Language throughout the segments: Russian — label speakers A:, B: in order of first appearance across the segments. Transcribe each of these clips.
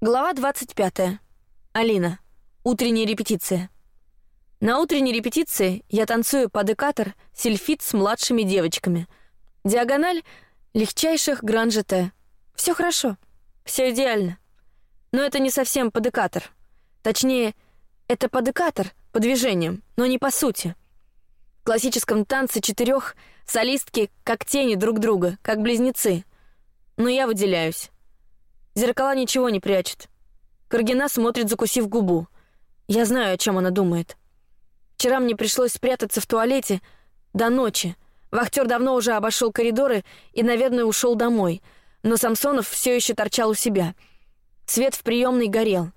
A: Глава 25. Алина. Утренняя репетиция. На утренней репетиции я танцую под экатор сельфит с младшими девочками. Диагональ легчайших гранжете. Все хорошо. все идеально. Но это не совсем подекатор. Точнее, это подекатор по движениям, но не по сути. В классическом танце четырех солистки как тени друг друга, как близнецы. Но я выделяюсь. Зеркала ничего не прячут. Каргина смотрит, закусив губу. Я знаю, о чем она думает. Вчера мне пришлось спрятаться в туалете до ночи. Вахтер давно уже обошел коридоры и, наверное, ушел домой. Но Самсонов все еще торчал у себя. Свет в приемной горел.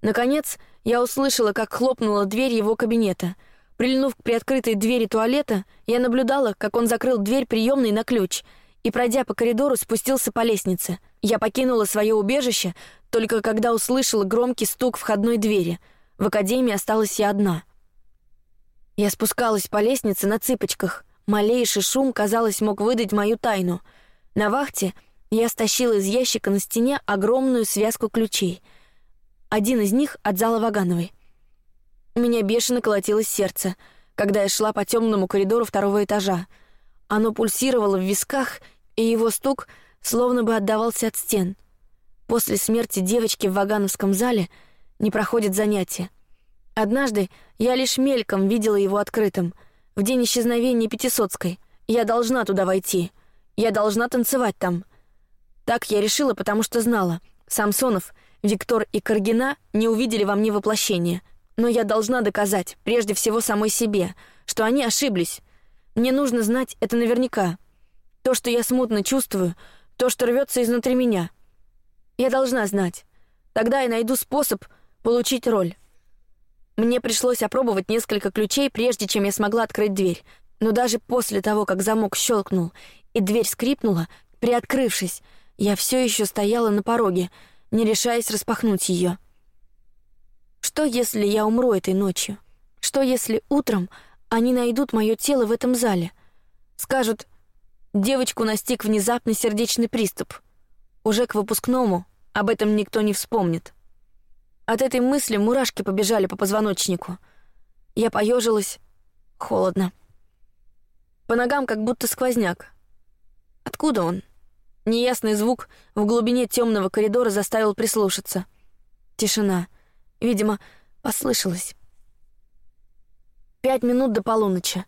A: Наконец, я услышала, как хлопнула дверь его кабинета. Прильнув к приоткрытой двери туалета, я наблюдала, как он закрыл дверь приемной на ключ и, пройдя по коридору, спустился по лестнице. Я покинула свое убежище только когда услышала громкий стук входной двери. В академии осталась я одна. Я спускалась по лестнице на цыпочках. Малейший шум, казалось, мог выдать мою тайну. На вахте я стащила из ящика на стене огромную связку ключей. Один из них от зала Вагановой. У меня бешено колотилось сердце, когда я шла по темному коридору второго этажа. Оно пульсировало в висках, и его стук — словно бы отдавался от стен. После смерти девочки в Вагановском зале не проходит занятия. Однажды я лишь мельком видела его открытым. В день исчезновения Пятисотской. Я должна туда войти. Я должна танцевать там. Так я решила, потому что знала. Самсонов, Виктор и Каргина не увидели во мне воплощение. Но я должна доказать, прежде всего самой себе, что они ошиблись. Мне нужно знать это наверняка. То, что я смутно чувствую, то, что рвется изнутри меня. Я должна знать. Тогда я найду способ получить роль. Мне пришлось опробовать несколько ключей, прежде чем я смогла открыть дверь. Но даже после того, как замок щелкнул и дверь скрипнула, приоткрывшись, я все еще стояла на пороге, не решаясь распахнуть ее. Что если я умру этой ночью? Что если утром они найдут мое тело в этом зале? Скажут, Девочку настиг внезапный сердечный приступ. Уже к выпускному об этом никто не вспомнит. От этой мысли мурашки побежали по позвоночнику. Я поежилась. Холодно. По ногам как будто сквозняк. Откуда он? Неясный звук в глубине темного коридора заставил прислушаться. Тишина. Видимо, послышалось. Пять минут до полуночи.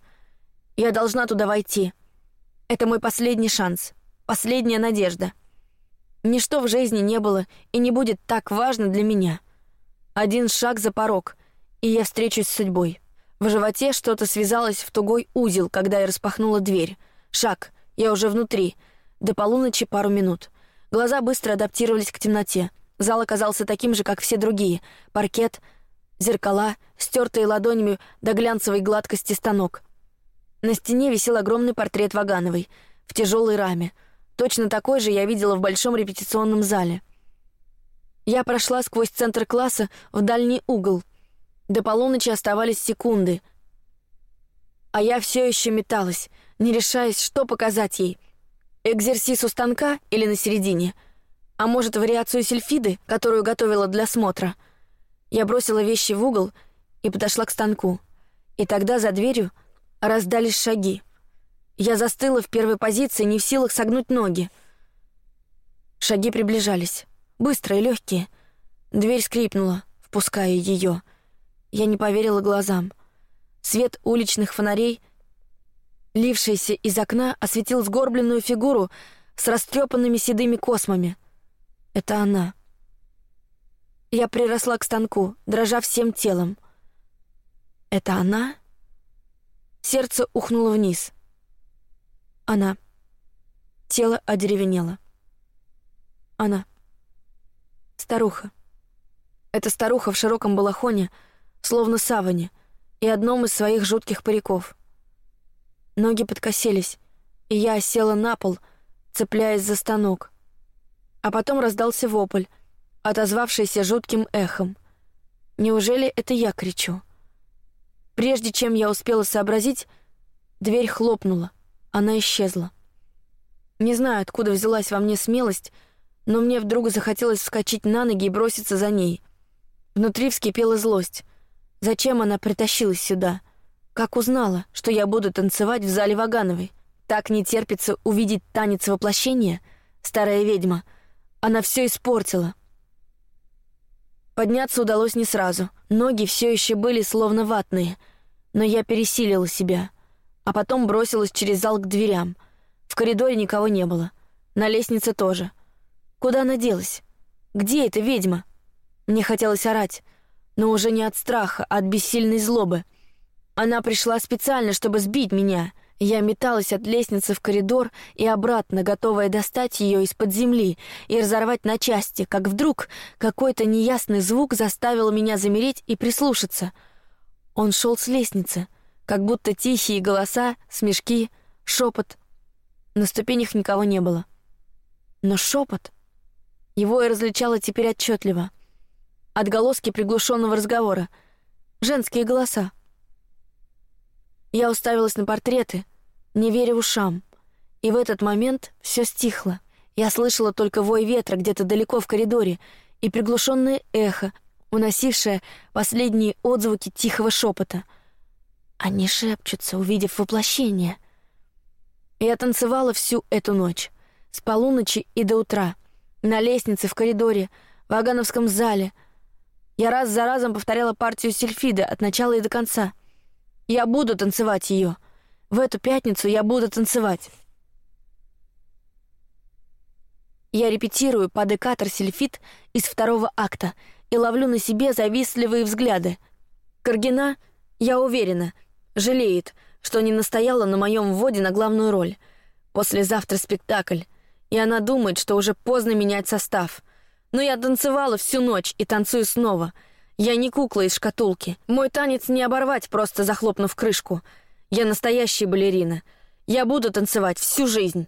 A: Я должна туда войти. Это мой последний шанс, последняя надежда. Ничто в жизни не было и не будет так важно для меня. Один шаг за порог, и я встречусь с судьбой. В животе что-то связалось в тугой узел, когда я распахнула дверь. Шаг, я уже внутри. До полуночи пару минут. Глаза быстро адаптировались к темноте. Зал оказался таким же, как все другие. Паркет, зеркала, стертые ладонями до глянцевой гладкости станок. На стене висел огромный портрет Вагановой в тяжелой раме. Точно такой же я видела в большом репетиционном зале. Я прошла сквозь центр класса в дальний угол. До полуночи оставались секунды, а я все еще металась, не решаясь, что показать ей: экзерсис у станка или на середине, а может вариацию сельфиды, которую готовила для смотра. Я бросила вещи в угол и подошла к станку, и тогда за дверью Раздались шаги. Я застыла в первой позиции, не в силах согнуть ноги. Шаги приближались, быстрые, легкие. Дверь скрипнула, впуская ее. Я не поверила глазам. Свет уличных фонарей, лившийся из окна, осветил сгорбленную фигуру с растрепанными седыми космами. Это она. Я приросла к станку, дрожа всем телом. Это она? Сердце ухнуло вниз. Она. Тело одеревенело. Она. Старуха. Эта старуха в широком балахоне, словно саване, и одном из своих жутких париков. Ноги подкосились, и я села на пол, цепляясь за станок. А потом раздался вопль, отозвавшийся жутким эхом. Неужели это я кричу? Прежде чем я успела сообразить, дверь хлопнула, она исчезла. Не знаю, откуда взялась во мне смелость, но мне вдруг захотелось вскочить на ноги и броситься за ней. Внутри вскипела злость. Зачем она притащилась сюда? Как узнала, что я буду танцевать в зале Вагановой? Так не терпится увидеть танец воплощения? Старая ведьма. Она все испортила. Подняться удалось не сразу. Ноги все еще были словно ватные. Но я пересилила себя. А потом бросилась через зал к дверям. В коридоре никого не было. На лестнице тоже. Куда она делась? Где эта ведьма? Мне хотелось орать, но уже не от страха, а от бессильной злобы. Она пришла специально, чтобы сбить меня. Я металась от лестницы в коридор и обратно, готовая достать ее из-под земли и разорвать на части, как вдруг какой-то неясный звук заставил меня замереть и прислушаться. Он шел с лестницы, как будто тихие голоса, смешки, шепот. На ступенях никого не было. Но шепот. Его я различала теперь отчетливо отголоски приглушенного разговора, женские голоса. Я уставилась на портреты, не веря ушам, и в этот момент все стихло. Я слышала только вой ветра где-то далеко в коридоре и приглушенное эхо, уносившее последние отзвуки тихого шепота. Они шепчутся, увидев воплощение. Я танцевала всю эту ночь, с полуночи и до утра, на лестнице, в коридоре, в Агановском зале — я раз за разом повторяла партию Сильфида от начала и до конца. Я буду танцевать ее. В эту пятницу я буду танцевать. Я репетирую по декатор Сильфид из второго акта и ловлю на себе завистливые взгляды. Каргина, я уверена, жалеет, что не настояла на моем вводе на главную роль. Послезавтра спектакль, и она думает, что уже поздно менять состав — но я танцевала всю ночь и танцую снова. Я не кукла из шкатулки. Мой танец не оборвать, просто захлопнув крышку. Я настоящая балерина. Я буду танцевать всю жизнь.